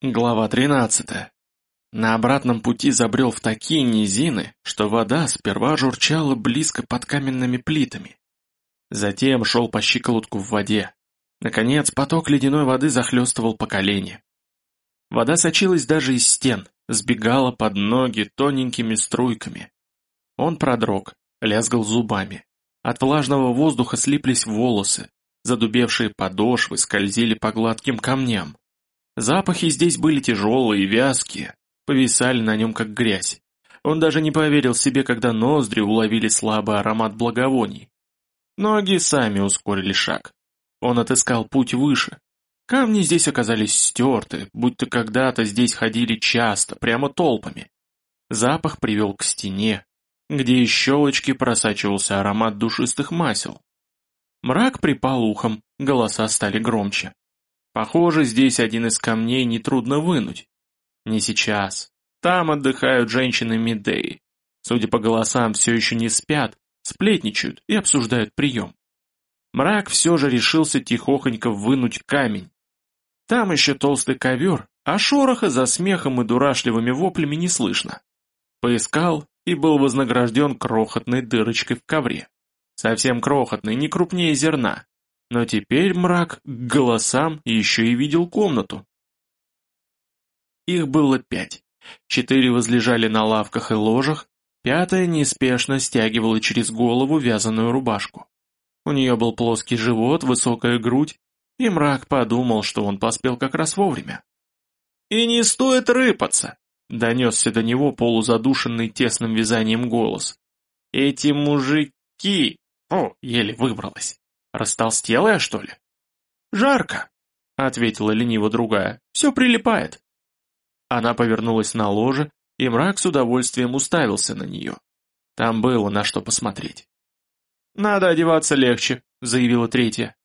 Глава 13. На обратном пути забрел в такие низины, что вода сперва журчала близко под каменными плитами. Затем шел по щиколотку в воде. Наконец, поток ледяной воды захлестывал по колени. Вода сочилась даже из стен, сбегала под ноги тоненькими струйками. Он продрог, лязгал зубами. От влажного воздуха слиплись волосы, задубевшие подошвы скользили по гладким камням. Запахи здесь были тяжелые, вязкие, повисали на нем как грязь. Он даже не поверил себе, когда ноздри уловили слабый аромат благовоний. Ноги сами ускорили шаг. Он отыскал путь выше. Камни здесь оказались стерты, будто когда-то здесь ходили часто, прямо толпами. Запах привел к стене, где из щелочки просачивался аромат душистых масел. Мрак припал ухом, голоса стали громче. Похоже, здесь один из камней нетрудно вынуть. Не сейчас. Там отдыхают женщины Медеи. Судя по голосам, все еще не спят, сплетничают и обсуждают прием. Мрак все же решился тихохонько вынуть камень. Там еще толстый ковер, а шороха за смехом и дурашливыми воплями не слышно. Поискал и был вознагражден крохотной дырочкой в ковре. Совсем крохотной, не крупнее зерна. Но теперь мрак к голосам еще и видел комнату. Их было пять. Четыре возлежали на лавках и ложах, пятая неспешно стягивала через голову вязаную рубашку. У нее был плоский живот, высокая грудь, и мрак подумал, что он поспел как раз вовремя. «И не стоит рыпаться!» — донесся до него полузадушенный тесным вязанием голос. «Эти мужики...» О, еле выбралась. Растолстелая, что ли? Жарко, ответила лениво другая. Все прилипает. Она повернулась на ложе, и мрак с удовольствием уставился на нее. Там было на что посмотреть. «Надо одеваться легче», — заявила третья.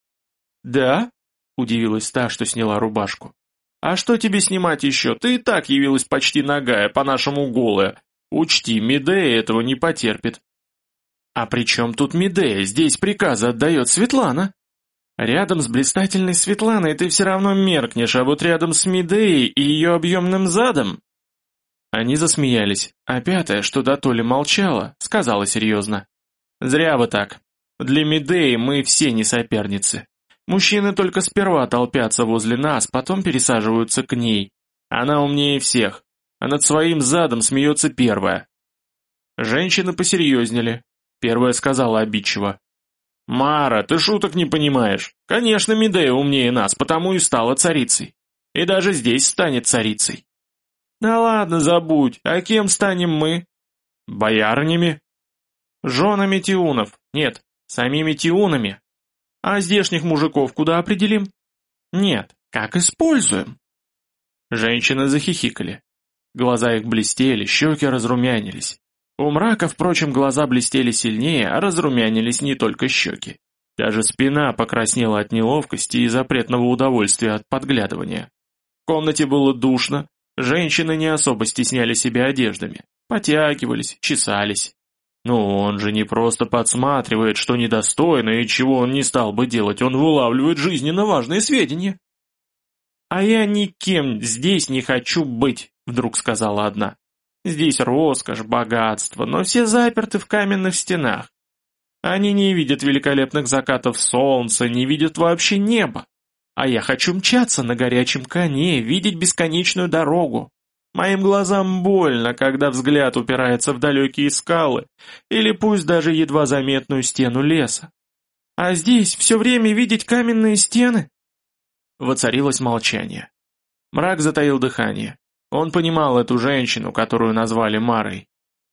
«Да?» — удивилась та, что сняла рубашку. «А что тебе снимать еще? Ты и так явилась почти нагая, по-нашему голая. Учти, Медея этого не потерпит». «А при чем тут Медея? Здесь приказы отдает Светлана». «Рядом с блистательной Светланой ты все равно меркнешь, а вот рядом с Медеей и ее объемным задом...» Они засмеялись, а пятая, что до молчала, сказала серьезно. «Зря вы так. Для Медеи мы все не соперницы. Мужчины только сперва толпятся возле нас, потом пересаживаются к ней. Она умнее всех, а над своим задом смеется первая». Женщины посерьезнели, Первая сказала обидчиво. «Мара, ты шуток не понимаешь. Конечно, Медея умнее нас, потому и стала царицей. И даже здесь станет царицей». «Да ладно, забудь. А кем станем мы?» «Боярнями». «Женами тиунов. Нет, самими тиунами. А здешних мужиков куда определим?» «Нет, как используем?» Женщины захихикали. Глаза их блестели, щеки разрумянились. У мрака, впрочем, глаза блестели сильнее, а разрумянились не только щеки. Даже спина покраснела от неловкости и запретного удовольствия от подглядывания. В комнате было душно, женщины не особо стесняли себя одеждами, потягивались, чесались. Но он же не просто подсматривает, что недостойно и чего он не стал бы делать, он вылавливает жизненно важные сведения. «А я никем здесь не хочу быть», — вдруг сказала одна. Здесь роскошь, богатство, но все заперты в каменных стенах. Они не видят великолепных закатов солнца, не видят вообще неба. А я хочу мчаться на горячем коне, видеть бесконечную дорогу. Моим глазам больно, когда взгляд упирается в далекие скалы, или пусть даже едва заметную стену леса. А здесь все время видеть каменные стены? Воцарилось молчание. Мрак затаил дыхание. Он понимал эту женщину, которую назвали Марой.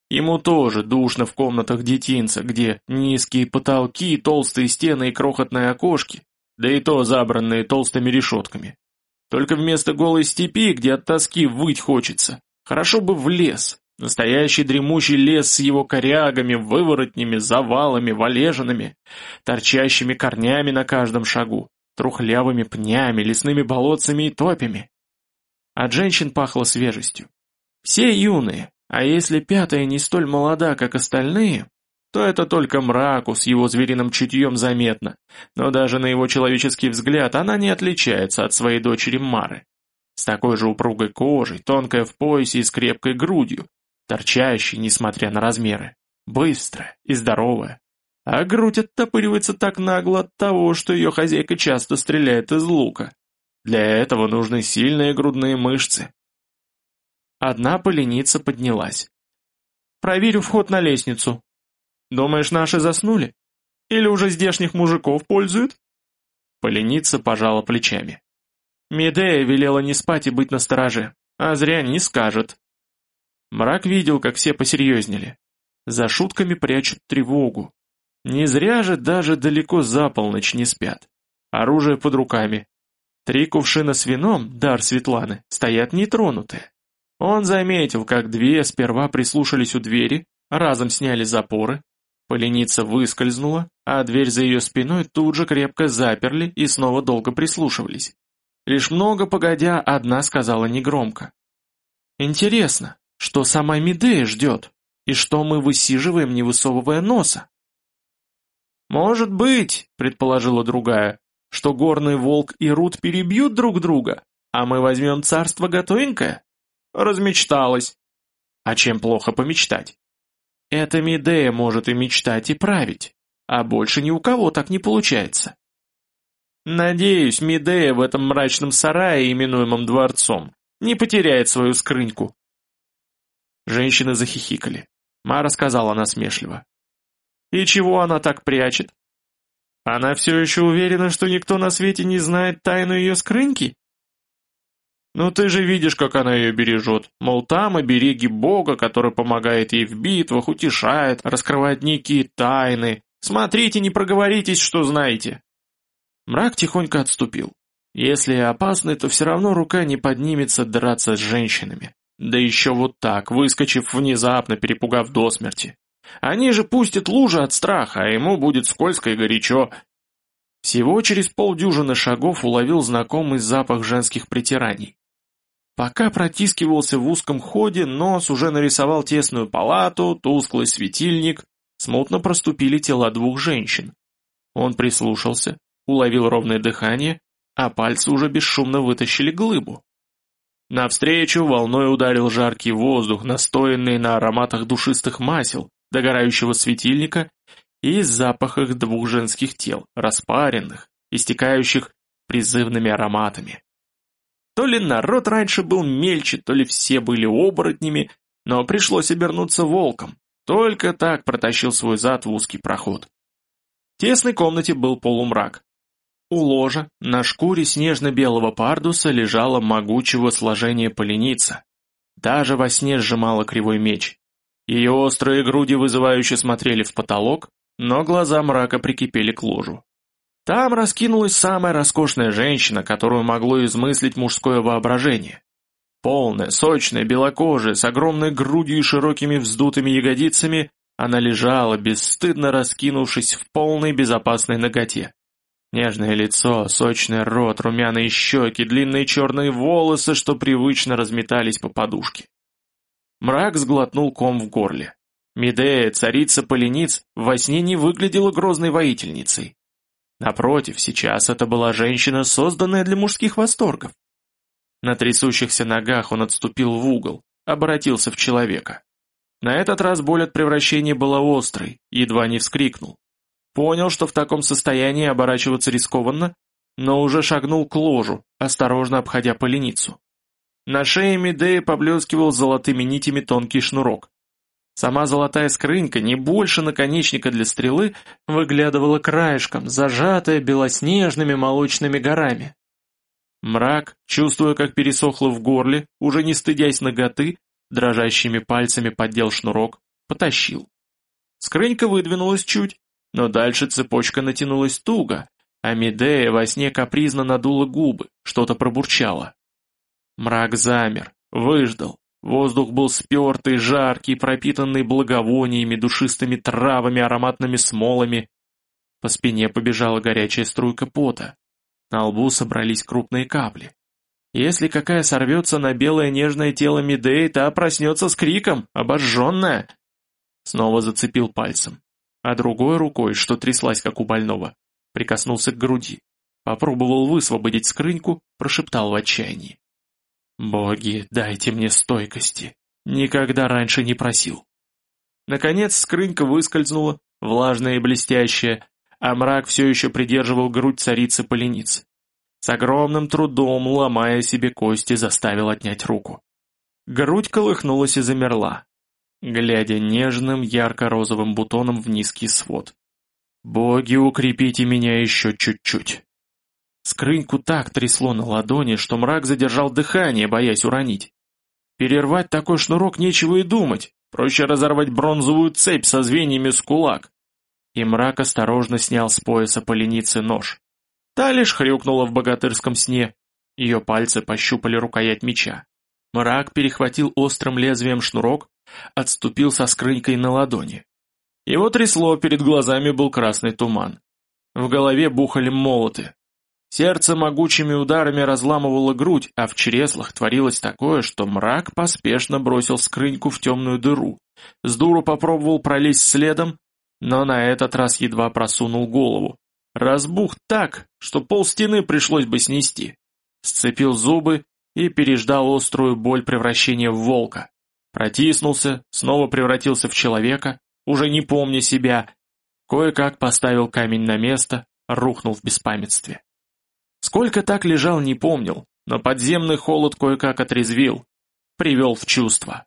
Ему тоже душно в комнатах детинца, где низкие потолки, толстые стены и крохотные окошки, да и то забранные толстыми решетками. Только вместо голой степи, где от тоски выть хочется, хорошо бы в лес, Настоящий дремучий лес с его корягами, выворотнями, завалами, валежинами, торчащими корнями на каждом шагу, трухлявыми пнями, лесными болотцами и топями. От женщин пахло свежестью. Все юные, а если пятая не столь молода, как остальные, то это только мраку с его звериным чутьем заметно, но даже на его человеческий взгляд она не отличается от своей дочери Мары. с такой же упругой кожей, тонкая в поясе и с крепкой грудью, торчащей, несмотря на размеры, быстрая и здоровая. А грудь оттопыривается так нагло от того, что ее хозяйка часто стреляет из лука. Для этого нужны сильные грудные мышцы. Одна поленица поднялась. «Проверю вход на лестницу. Думаешь, наши заснули? Или уже здешних мужиков пользуют?» Поленица пожала плечами. Медея велела не спать и быть настороже, а зря не скажет. Мрак видел, как все посерьезнели. За шутками прячут тревогу. Не зря же даже далеко за полночь не спят. Оружие под руками. Три кувшина с вином, дар Светланы, стоят нетронутые. Он заметил, как две сперва прислушались у двери, разом сняли запоры, Поленица выскользнула, а дверь за ее спиной тут же крепко заперли и снова долго прислушивались. Лишь много погодя, одна сказала негромко. «Интересно, что сама Медея ждет, и что мы высиживаем, не высовывая носа?» «Может быть», — предположила другая, «что горный волк и Рут перебьют друг друга, а мы возьмем царство готовенькое?» Размечталась. А чем плохо помечтать? Эта Медея может и мечтать, и править, а больше ни у кого так не получается. Надеюсь, Медея в этом мрачном сарае, именуемом дворцом, не потеряет свою скрыньку. Женщины захихикали. Мара сказала насмешливо. И чего она так прячет? Она все еще уверена, что никто на свете не знает тайну ее скрыньки? Ну ты же видишь, как она ее бережет. Мол, там и береги Бога, который помогает ей в битвах, утешает, раскрывает некие тайны. Смотрите, не проговоритесь, что знаете. Мрак тихонько отступил. Если и опасный, то все равно рука не поднимется драться с женщинами. Да еще вот так, выскочив внезапно, перепугав до смерти. Они же пустят лужи от страха, а ему будет скользко и горячо. Всего через полдюжины шагов уловил знакомый запах женских притираний. Пока протискивался в узком ходе, нос уже нарисовал тесную палату, тусклый светильник, смутно проступили тела двух женщин. Он прислушался, уловил ровное дыхание, а пальцы уже бесшумно вытащили глыбу. Навстречу волной ударил жаркий воздух, настоянный на ароматах душистых масел, догорающего светильника и запахах двух женских тел, распаренных, истекающих призывными ароматами. То ли народ раньше был мельче, то ли все были оборотнями, но пришлось обернуться волком. Только так протащил свой зад в узкий проход. В тесной комнате был полумрак. У ложа на шкуре снежно-белого пардуса лежала могучего сложения поленица. Даже во сне сжимала кривой меч. Ее острые груди вызывающе смотрели в потолок, но глаза мрака прикипели к ложу. Там раскинулась самая роскошная женщина, которую могло измыслить мужское воображение. Полная, сочная, белокожая, с огромной грудью и широкими вздутыми ягодицами, она лежала, бесстыдно раскинувшись в полной безопасной ноготе. Нежное лицо, сочный рот, румяные щеки, длинные черные волосы, что привычно разметались по подушке. Мрак сглотнул ком в горле. Медея, царица полениц, во сне не выглядела грозной воительницей. Напротив, сейчас это была женщина, созданная для мужских восторгов. На трясущихся ногах он отступил в угол, обратился в человека. На этот раз боль от превращения была острой, едва не вскрикнул. Понял, что в таком состоянии оборачиваться рискованно, но уже шагнул к ложу, осторожно обходя поленицу. На шее Медеи поблескивал золотыми нитями тонкий шнурок. Сама золотая скрынька, не больше наконечника для стрелы, выглядывала краешком, зажатая белоснежными молочными горами. Мрак, чувствуя, как пересохло в горле, уже не стыдясь ноготы, дрожащими пальцами поддел шнурок, потащил. Скрынька выдвинулась чуть, но дальше цепочка натянулась туго, а Медея во сне капризно надула губы, что-то пробурчала. Мрак замер, выждал, Воздух был спертый, жаркий, пропитанный благовониями, душистыми травами, ароматными смолами. По спине побежала горячая струйка пота. На лбу собрались крупные капли. Если какая сорвется на белое нежное тело Медеи, та проснется с криком, обожженная. Снова зацепил пальцем. А другой рукой, что тряслась, как у больного, прикоснулся к груди. Попробовал высвободить скрыньку, прошептал в отчаянии. Боги, дайте мне стойкости. Никогда раньше не просил. Наконец скрынька выскользнула, влажная и блестящая, а мрак все еще придерживал грудь царицы полениц. С огромным трудом, ломая себе кости, заставил отнять руку. Грудь колыхнулась и замерла, глядя нежным ярко-розовым бутоном в низкий свод. «Боги, укрепите меня еще чуть-чуть!» Скрыньку так трясло на ладони, что мрак задержал дыхание, боясь уронить. Перервать такой шнурок нечего и думать, проще разорвать бронзовую цепь со звеньями с кулак. И мрак осторожно снял с пояса поленицы нож. Та лишь хрюкнула в богатырском сне. Ее пальцы пощупали рукоять меча. Мрак перехватил острым лезвием шнурок, отступил со скрынькой на ладони. Его трясло, перед глазами был красный туман. В голове бухали молоты, Сердце могучими ударами разламывало грудь, а в чреслах творилось такое, что мрак поспешно бросил скрыньку в темную дыру. С дуру попробовал пролезть следом, но на этот раз едва просунул голову. Разбух так, что пол стены пришлось бы снести. Сцепил зубы и переждал острую боль превращения в волка. Протиснулся, снова превратился в человека, уже не помня себя. Кое-как поставил камень на место, рухнул в беспамятстве. Сколько так лежал, не помнил, но подземный холод кое-как отрезвил, привел в чувство.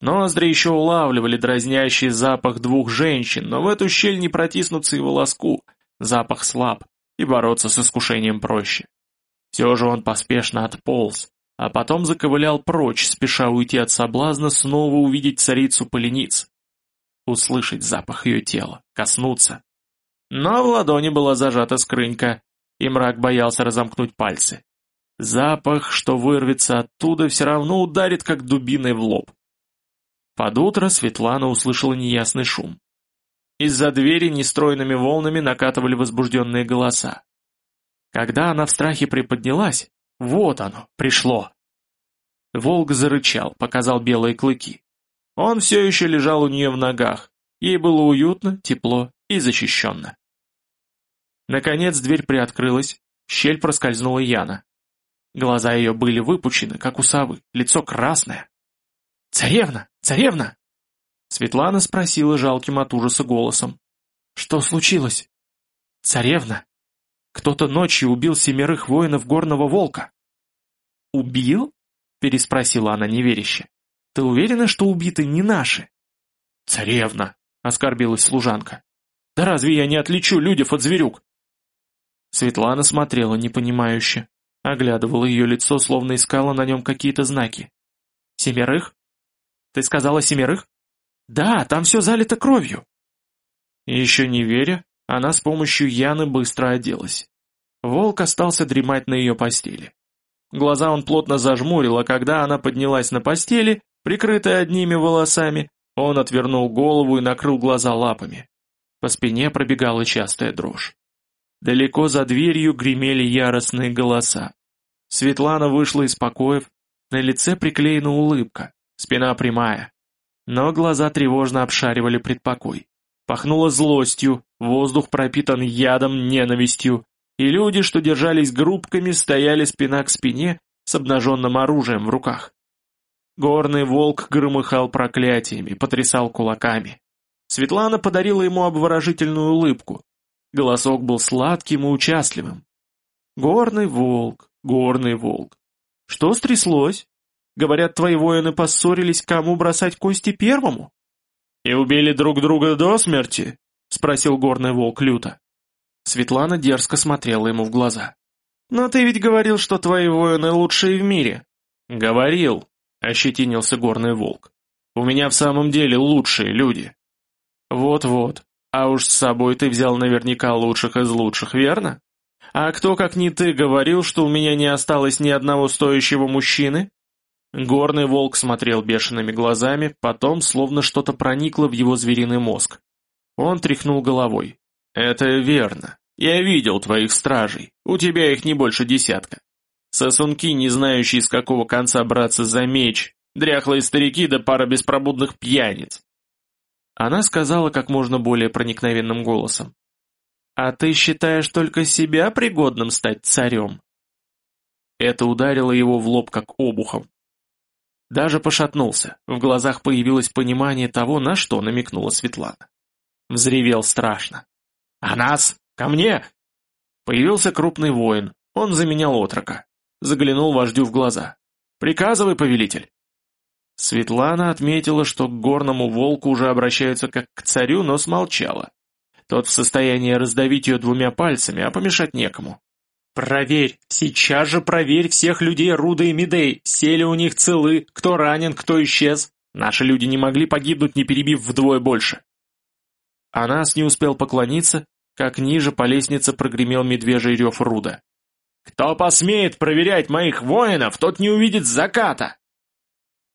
Ноздри еще улавливали дразнящий запах двух женщин, но в эту щель не протиснуться и волоску, запах слаб, и бороться с искушением проще. Все же он поспешно отполз, а потом заковылял прочь, спеша уйти от соблазна снова увидеть царицу полениц. Услышать запах ее тела, коснуться. Но в ладони была зажата скрынька, и мрак боялся разомкнуть пальцы. Запах, что вырвется оттуда, все равно ударит, как дубиной в лоб. Под утро Светлана услышала неясный шум. Из-за двери нестройными волнами накатывали возбужденные голоса. Когда она в страхе приподнялась, вот оно, пришло. Волк зарычал, показал белые клыки. Он все еще лежал у нее в ногах. Ей было уютно, тепло и защищенно. Наконец дверь приоткрылась, в щель проскользнула Яна. Глаза ее были выпучены, как у совы, лицо красное. «Царевна! Царевна!» Светлана спросила жалким от ужаса голосом. «Что случилось?» «Царевна! Кто-то ночью убил семерых воинов горного волка». «Убил?» — переспросила она неверяще. «Ты уверена, что убиты не наши?» «Царевна!» — оскорбилась служанка. «Да разве я не отличу людев от зверюк? Светлана смотрела непонимающе, оглядывала ее лицо, словно искала на нем какие-то знаки. «Семерых? Ты сказала семерых?» «Да, там все залито кровью!» Еще не веря, она с помощью Яны быстро оделась. Волк остался дремать на ее постели. Глаза он плотно зажмурил, а когда она поднялась на постели, прикрытая одними волосами, он отвернул голову и накрыл глаза лапами. По спине пробегала частая дрожь. Далеко за дверью гремели яростные голоса. Светлана вышла из покоев, на лице приклеена улыбка, спина прямая. Но глаза тревожно обшаривали предпокой. Пахнуло злостью, воздух пропитан ядом, ненавистью, и люди, что держались группками, стояли спина к спине с обнаженным оружием в руках. Горный волк громыхал проклятиями, потрясал кулаками. Светлана подарила ему обворожительную улыбку, Голосок был сладким и участливым. «Горный волк, горный волк. Что стряслось? Говорят, твои воины поссорились, кому бросать кости первому?» «И убили друг друга до смерти?» — спросил горный волк люто. Светлана дерзко смотрела ему в глаза. «Но ты ведь говорил, что твои воины лучшие в мире». «Говорил», — ощетинился горный волк. «У меня в самом деле лучшие люди». «Вот-вот, а уж с собой ты взял наверняка лучших из лучших, верно? А кто, как не ты, говорил, что у меня не осталось ни одного стоящего мужчины?» Горный волк смотрел бешеными глазами, потом словно что-то проникло в его звериный мозг. Он тряхнул головой. «Это верно. Я видел твоих стражей. У тебя их не больше десятка. Сосунки, не знающие, с какого конца браться за меч, дряхлые старики да пара беспробудных пьяниц. Она сказала как можно более проникновенным голосом. «А ты считаешь только себя пригодным стать царем?» Это ударило его в лоб как обухом. Даже пошатнулся, в глазах появилось понимание того, на что намекнула Светлана. Взревел страшно. «А нас? Ко мне!» Появился крупный воин, он заменял отрока. Заглянул вождю в глаза. «Приказывай, повелитель!» Светлана отметила, что к горному волку уже обращаются как к царю, но смолчала. Тот в состоянии раздавить ее двумя пальцами, а помешать некому. «Проверь! Сейчас же проверь всех людей Руда и Медей! Все ли у них целы? Кто ранен, кто исчез? Наши люди не могли погибнуть, не перебив вдвое больше!» Анас не успел поклониться, как ниже по лестнице прогремел медвежий рев Руда. «Кто посмеет проверять моих воинов, тот не увидит заката!»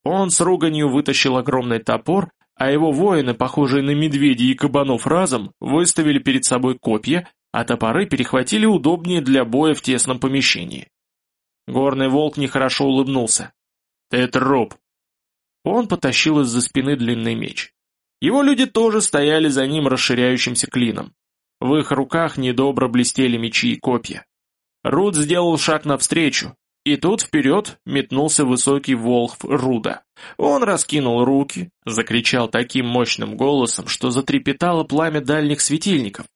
Он с руганью вытащил огромный топор, а его воины, похожие на медведей и кабанов разом, выставили перед собой копья, а топоры перехватили удобнее для боя в тесном помещении. Горный волк нехорошо улыбнулся. «Ты труп!» Он потащил из-за спины длинный меч. Его люди тоже стояли за ним расширяющимся клином. В их руках недобро блестели мечи и копья. Руд сделал шаг навстречу, и тут вперед метнулся высокий волхв Руда. Он раскинул руки, закричал таким мощным голосом, что затрепетало пламя дальних светильников.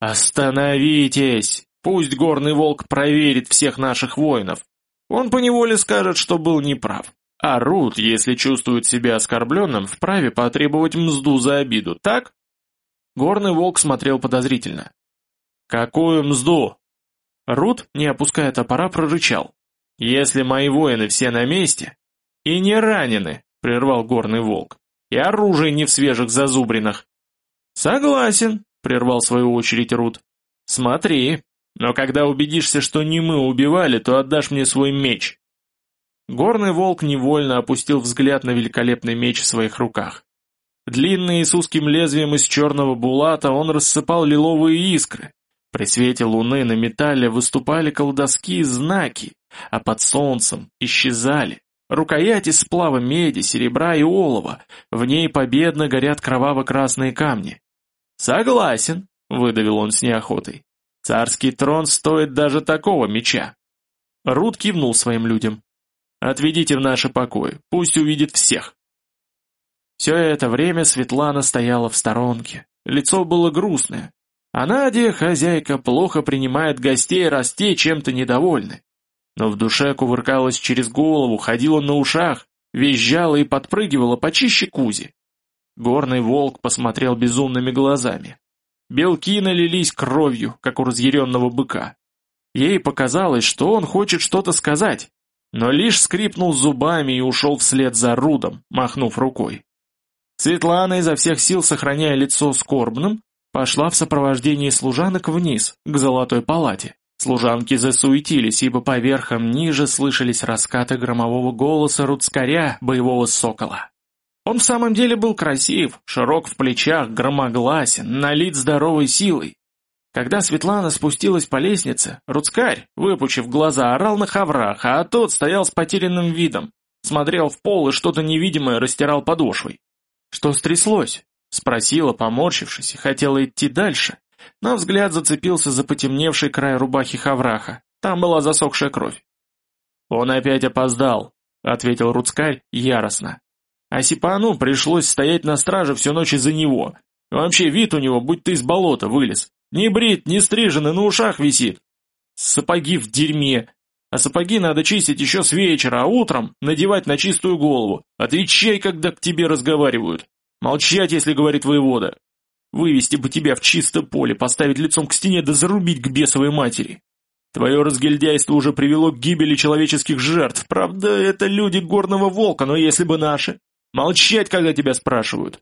«Остановитесь! Пусть горный волк проверит всех наших воинов. Он поневоле скажет, что был неправ. А Руд, если чувствует себя оскорбленным, вправе потребовать мзду за обиду, так?» Горный волк смотрел подозрительно. «Какую мзду?» Рут, не опуская топора, прорычал. «Если мои воины все на месте...» «И не ранены», — прервал горный волк. «И оружие не в свежих зазубринах». «Согласен», — прервал свою очередь Рут. «Смотри, но когда убедишься, что не мы убивали, то отдашь мне свой меч». Горный волк невольно опустил взгляд на великолепный меч в своих руках. Длинный и с узким лезвием из черного булата он рассыпал лиловые искры. При свете луны на металле выступали колдовские знаки, а под солнцем исчезали. Рукояти сплава меди, серебра и олова, в ней победно горят кроваво-красные камни. «Согласен», — выдавил он с неохотой. «Царский трон стоит даже такого меча». Рут кивнул своим людям. «Отведите в наши покои, пусть увидит всех». Все это время Светлана стояла в сторонке. Лицо было грустное. А Надя, хозяйка, плохо принимает гостей, расти чем-то недовольны но в душе кувыркалась через голову, ходила на ушах, визжала и подпрыгивала почище Кузи. Горный волк посмотрел безумными глазами. Белки налились кровью, как у разъяренного быка. Ей показалось, что он хочет что-то сказать, но лишь скрипнул зубами и ушел вслед за Рудом, махнув рукой. Светлана, изо всех сил сохраняя лицо скорбным, пошла в сопровождении служанок вниз, к золотой палате. Служанки засуетились, ибо по верхам ниже слышались раскаты громового голоса Руцкаря, боевого сокола. Он в самом деле был красив, широк в плечах, громогласен, налит здоровой силой. Когда Светлана спустилась по лестнице, Руцкарь, выпучив глаза, орал на хаврах, а тот стоял с потерянным видом, смотрел в пол и что-то невидимое растирал подошвой. «Что стряслось?» — спросила, поморщившись, и хотела идти дальше, но взгляд зацепился за потемневший край рубахи Хавраха. Там была засохшая кровь. «Он опять опоздал», — ответил Руцкарь яростно. «А Сипану пришлось стоять на страже всю ночь из-за него. Вообще вид у него, будь ты из болота вылез. Не брит, не стрижен и на ушах висит. Сапоги в дерьме. А сапоги надо чистить еще с вечера, а утром надевать на чистую голову. Отвечай, когда к тебе разговаривают. Молчать, если говорит воевода. Вывести бы тебя в чисто поле, поставить лицом к стене да зарубить к бесовой матери. Твое разгильдяйство уже привело к гибели человеческих жертв. Правда, это люди горного волка, но если бы наши. Молчать, когда тебя спрашивают.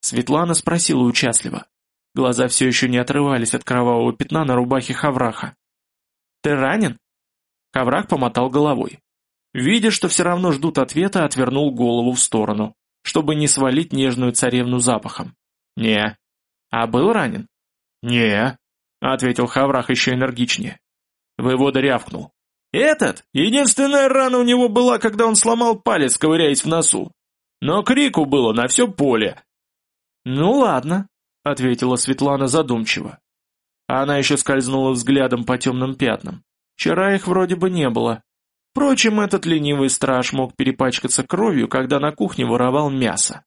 Светлана спросила участливо. Глаза все еще не отрывались от кровавого пятна на рубахе Хавраха. «Ты ранен?» Хаврах помотал головой. Видя, что все равно ждут ответа, отвернул голову в сторону, чтобы не свалить нежную царевну запахом. «Не». «А был ранен?» «Не», — ответил Хаврах еще энергичнее. Воевода рявкнул. «Этот? Единственная рана у него была, когда он сломал палец, ковыряясь в носу. Но крику было на все поле». «Ну ладно», — ответила Светлана задумчиво. Она еще скользнула взглядом по темным пятнам. Вчера их вроде бы не было. Впрочем, этот ленивый страж мог перепачкаться кровью, когда на кухне воровал мясо.